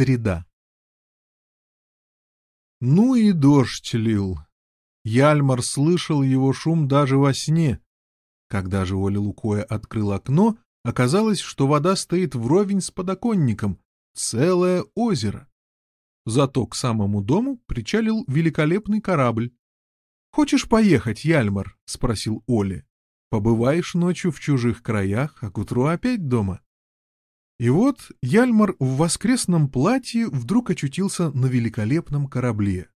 Среда. Ну и дождь лил. Яльмар слышал его шум даже во сне. Когда же Оля Лукоя открыл окно, оказалось, что вода стоит вровень с подоконником, целое озеро. Зато к самому дому причалил великолепный корабль. — Хочешь поехать, Яльмар? — спросил Оля. — Побываешь ночью в чужих краях, а к утру опять дома. И вот Яльмар в воскресном платье вдруг очутился на великолепном корабле.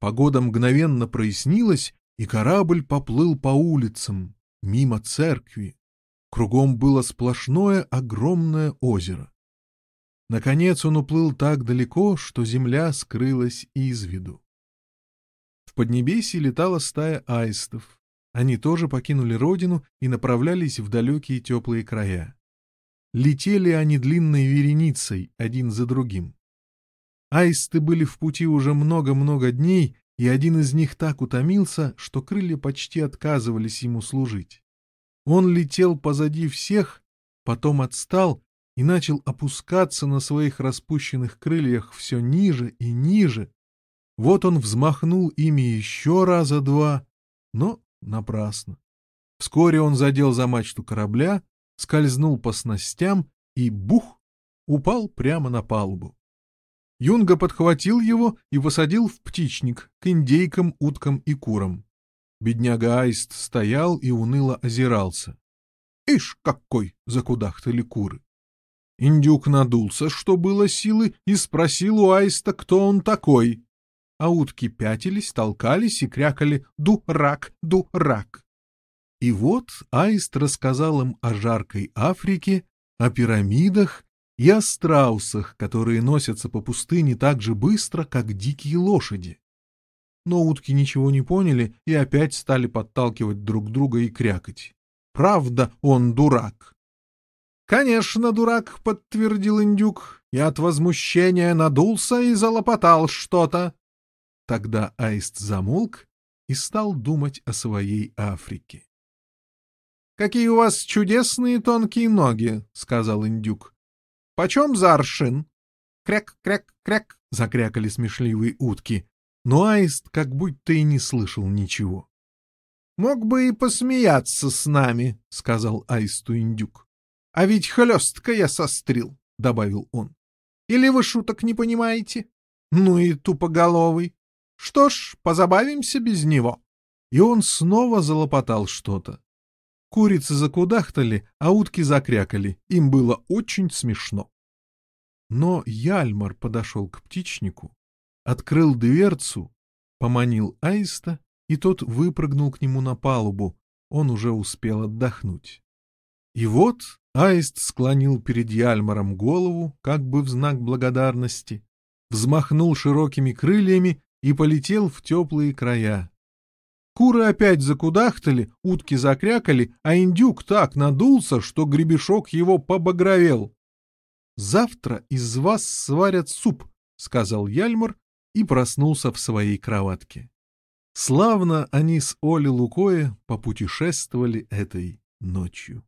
Погода мгновенно прояснилась, и корабль поплыл по улицам, мимо церкви. Кругом было сплошное огромное озеро. Наконец он уплыл так далеко, что земля скрылась из виду. В Поднебесье летала стая аистов. Они тоже покинули родину и направлялись в далекие теплые края. Летели они длинной вереницей, один за другим. Аисты были в пути уже много-много дней, и один из них так утомился, что крылья почти отказывались ему служить. Он летел позади всех, потом отстал и начал опускаться на своих распущенных крыльях все ниже и ниже. Вот он взмахнул ими еще раза два, но напрасно. Вскоре он задел за мачту корабля, скользнул по снастям и, бух, упал прямо на палубу. Юнга подхватил его и посадил в птичник к индейкам, уткам и курам. Бедняга Аист стоял и уныло озирался. Ишь, какой! — закудахтали куры. Индюк надулся, что было силы, и спросил у Аиста, кто он такой. А утки пятились, толкались и крякали «Дурак! Дурак!». И вот Аист рассказал им о жаркой Африке, о пирамидах и о страусах, которые носятся по пустыне так же быстро, как дикие лошади. Но утки ничего не поняли и опять стали подталкивать друг друга и крякать. Правда, он дурак. «Конечно, дурак», — подтвердил индюк, и от возмущения надулся и залопотал что-то. Тогда аист замолк и стал думать о своей Африке. «Какие у вас чудесные тонкие ноги!» — сказал индюк. «Почем за аршин?» «Кряк-кряк-кряк!» — закрякали смешливые утки, но аист как будто и не слышал ничего. «Мог бы и посмеяться с нами», — сказал аисту индюк. «А ведь хлестко я сострил», — добавил он. «Или вы шуток не понимаете? Ну и тупоголовый. Что ж, позабавимся без него». И он снова залопотал что-то. Курицы закудахтали, а утки закрякали. Им было очень смешно. Но Яльмар подошел к птичнику, открыл дверцу, поманил аиста, и тот выпрыгнул к нему на палубу. Он уже успел отдохнуть. И вот аист склонил перед Яльмаром голову, как бы в знак благодарности, взмахнул широкими крыльями и полетел в теплые края. Куры опять закудахтали, утки закрякали, а индюк так надулся, что гребешок его побагровел. «Завтра из вас сварят суп», — сказал Яльмар и проснулся в своей кроватке. Славно они с Олей Лукоя попутешествовали этой ночью.